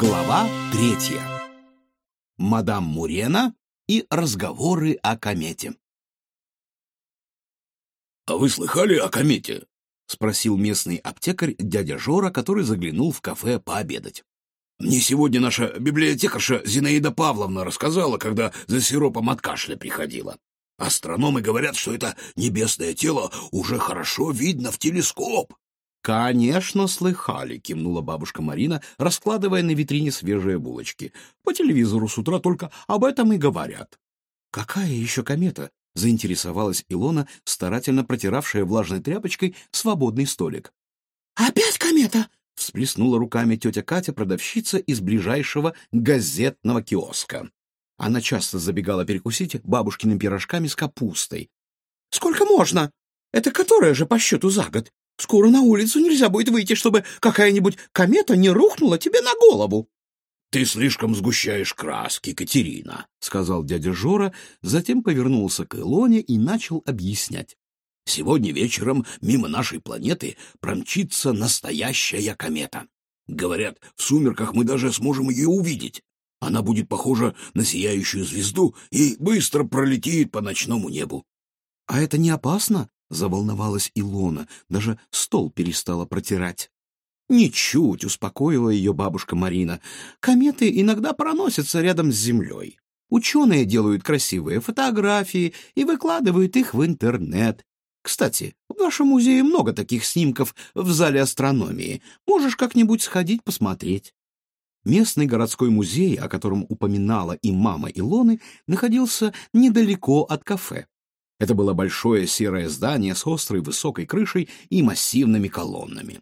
Глава третья. Мадам Мурена и разговоры о комете. «А вы слыхали о комете?» — спросил местный аптекарь дядя Жора, который заглянул в кафе пообедать. «Мне сегодня наша библиотекарша Зинаида Павловна рассказала, когда за сиропом от кашля приходила. Астрономы говорят, что это небесное тело уже хорошо видно в телескоп. «Конечно, слыхали», — кивнула бабушка Марина, раскладывая на витрине свежие булочки. «По телевизору с утра только об этом и говорят». «Какая еще комета?» — заинтересовалась Илона, старательно протиравшая влажной тряпочкой свободный столик. «Опять комета?» — всплеснула руками тетя Катя, продавщица из ближайшего газетного киоска. Она часто забегала перекусить бабушкиными пирожками с капустой. «Сколько можно? Это которая же по счету за год? Скоро на улицу нельзя будет выйти, чтобы какая-нибудь комета не рухнула тебе на голову». «Ты слишком сгущаешь краски, Катерина», — сказал дядя Жора, затем повернулся к Илоне и начал объяснять. «Сегодня вечером мимо нашей планеты промчится настоящая комета. Говорят, в сумерках мы даже сможем ее увидеть. Она будет похожа на сияющую звезду и быстро пролетит по ночному небу. — А это не опасно? — заволновалась Илона, даже стол перестала протирать. «Ничуть», — успокоила ее бабушка Марина. «Кометы иногда проносятся рядом с Землей. Ученые делают красивые фотографии и выкладывают их в интернет. Кстати, в нашем музее много таких снимков в зале астрономии. Можешь как-нибудь сходить посмотреть». Местный городской музей, о котором упоминала и мама Илоны, находился недалеко от кафе. Это было большое серое здание с острой высокой крышей и массивными колоннами.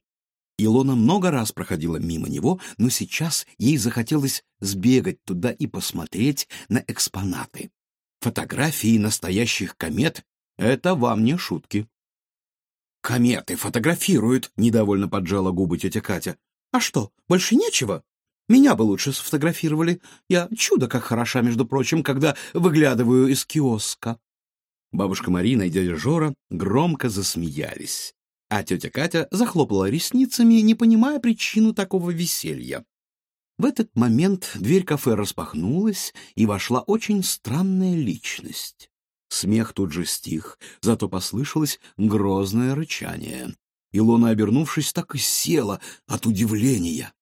Илона много раз проходила мимо него, но сейчас ей захотелось сбегать туда и посмотреть на экспонаты. Фотографии настоящих комет — это вам не шутки. «Кометы фотографируют», — недовольно поджала губы тетя Катя. «А что, больше нечего? Меня бы лучше сфотографировали. Я чудо как хороша, между прочим, когда выглядываю из киоска». Бабушка Марина и дядя Жора громко засмеялись, а тетя Катя захлопала ресницами, не понимая причину такого веселья. В этот момент дверь кафе распахнулась, и вошла очень странная личность. Смех тут же стих, зато послышалось грозное рычание. Илона, обернувшись, так и села от удивления.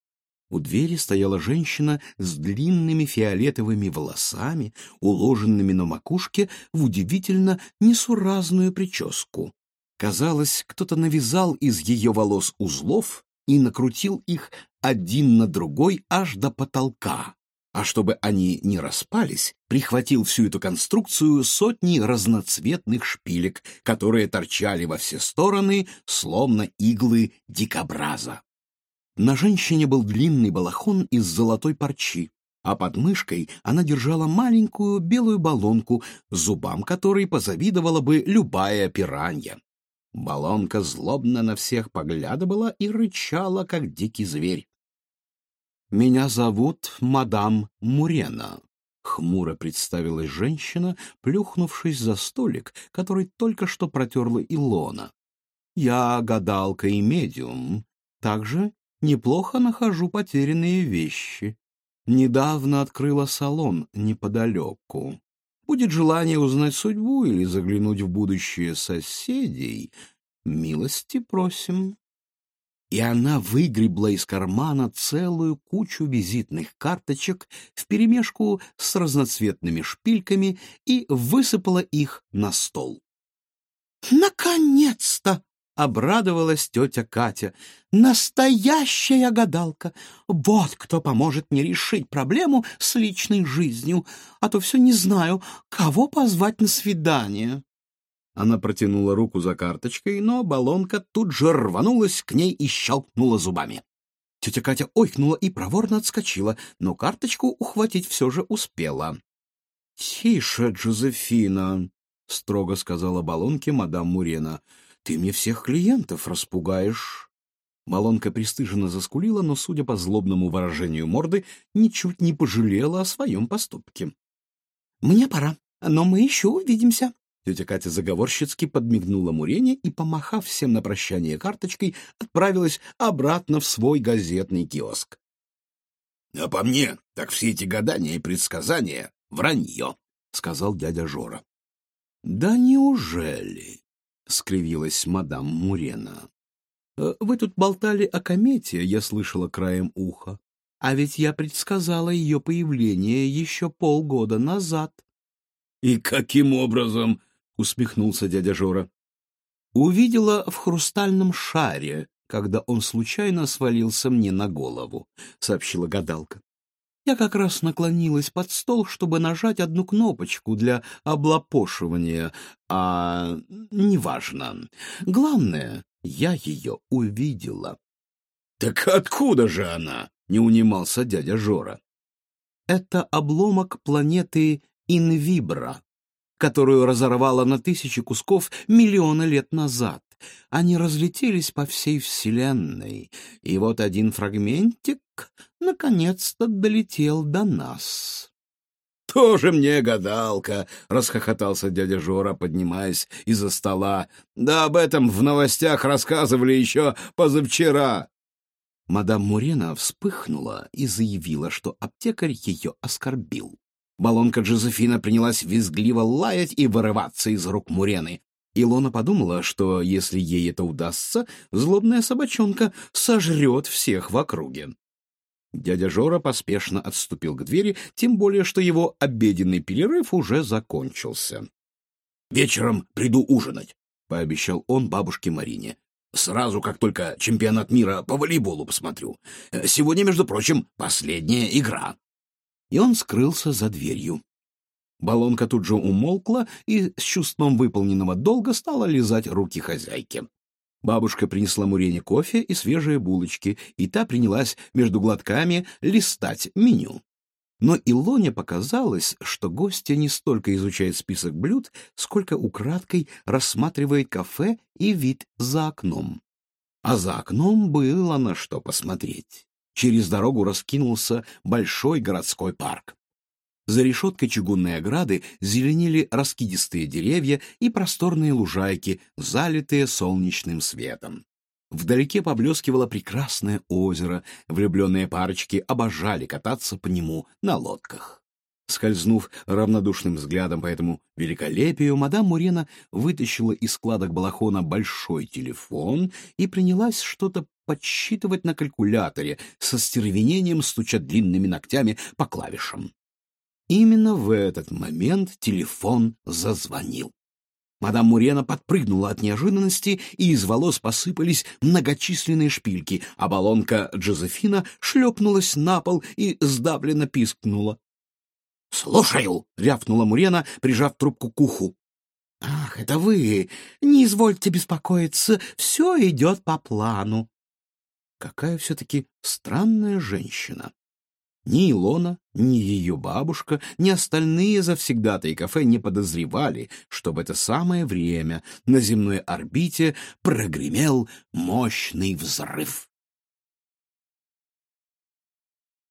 У двери стояла женщина с длинными фиолетовыми волосами, уложенными на макушке в удивительно несуразную прическу. Казалось, кто-то навязал из ее волос узлов и накрутил их один на другой аж до потолка. А чтобы они не распались, прихватил всю эту конструкцию сотни разноцветных шпилек, которые торчали во все стороны, словно иглы дикобраза. На женщине был длинный балахон из золотой парчи, а под мышкой она держала маленькую белую баллонку, зубам которой позавидовала бы любая пиранья. Баллонка злобно на всех поглядывала и рычала, как дикий зверь. «Меня зовут мадам Мурена», — хмуро представилась женщина, плюхнувшись за столик, который только что протерла Илона. «Я гадалка и медиум. Также неплохо нахожу потерянные вещи. Недавно открыла салон неподалеку. Будет желание узнать судьбу или заглянуть в будущее соседей, милости просим. И она выгребла из кармана целую кучу визитных карточек вперемешку с разноцветными шпильками и высыпала их на стол. «Наконец-то!» — обрадовалась тетя Катя. «Настоящая гадалка! Вот кто поможет мне решить проблему с личной жизнью, а то все не знаю, кого позвать на свидание». Она протянула руку за карточкой, но баллонка тут же рванулась к ней и щелкнула зубами. Тетя Катя ойкнула и проворно отскочила, но карточку ухватить все же успела. — Тише, Джозефина, — строго сказала баллонке мадам Мурена. Ты мне всех клиентов распугаешь. Малонка пристыженно заскулила, но, судя по злобному выражению морды, ничуть не пожалела о своем поступке. — Мне пора, но мы еще увидимся. Тетя Катя заговорщицки подмигнула Мурене и, помахав всем на прощание карточкой, отправилась обратно в свой газетный киоск. А по мне, так все эти гадания и предсказания — вранье, — сказал дядя Жора. — Да неужели? — скривилась мадам Мурена. «Э, — Вы тут болтали о комете, я слышала краем уха. А ведь я предсказала ее появление еще полгода назад. — И каким образом? — усмехнулся дядя Жора. — Увидела в хрустальном шаре, когда он случайно свалился мне на голову, — сообщила гадалка. Я как раз наклонилась под стол, чтобы нажать одну кнопочку для облапошивания, а неважно. Главное, я ее увидела. — Так откуда же она? — не унимался дядя Жора. — Это обломок планеты Инвибра, которую разорвало на тысячи кусков миллионы лет назад. Они разлетелись по всей Вселенной, и вот один фрагментик наконец-то долетел до нас. «Тоже мне гадалка!» — расхохотался дядя Жора, поднимаясь из-за стола. «Да об этом в новостях рассказывали еще позавчера!» Мадам Мурена вспыхнула и заявила, что аптекарь ее оскорбил. Балонка Джозефина принялась визгливо лаять и вырываться из рук Мурены. Илона подумала, что если ей это удастся, злобная собачонка сожрет всех в округе. Дядя Жора поспешно отступил к двери, тем более, что его обеденный перерыв уже закончился. «Вечером приду ужинать», — пообещал он бабушке Марине. «Сразу, как только чемпионат мира по волейболу посмотрю. Сегодня, между прочим, последняя игра» и он скрылся за дверью. Балонка тут же умолкла и с чувством выполненного долга стала лизать руки хозяйки. Бабушка принесла Мурене кофе и свежие булочки, и та принялась между глотками листать меню. Но Илоне показалось, что гостья не столько изучает список блюд, сколько украдкой рассматривает кафе и вид за окном. А за окном было на что посмотреть. Через дорогу раскинулся большой городской парк. За решеткой чугунной ограды зеленели раскидистые деревья и просторные лужайки, залитые солнечным светом. Вдалеке поблескивало прекрасное озеро, влюбленные парочки обожали кататься по нему на лодках. Скользнув равнодушным взглядом по этому великолепию, мадам Мурена вытащила из складок балахона большой телефон и принялась что-то подсчитывать на калькуляторе, со стервенением стуча длинными ногтями по клавишам. Именно в этот момент телефон зазвонил. Мадам Мурена подпрыгнула от неожиданности, и из волос посыпались многочисленные шпильки, а баллонка Джозефина шлепнулась на пол и сдавленно пискнула. «Слушаю!» — рявкнула Мурена, прижав трубку к уху. «Ах, это вы! Не извольте беспокоиться, все идет по плану». Какая все-таки странная женщина. Ни Илона, ни ее бабушка, ни остальные завсегдатые кафе не подозревали, что в это самое время на земной орбите прогремел мощный взрыв.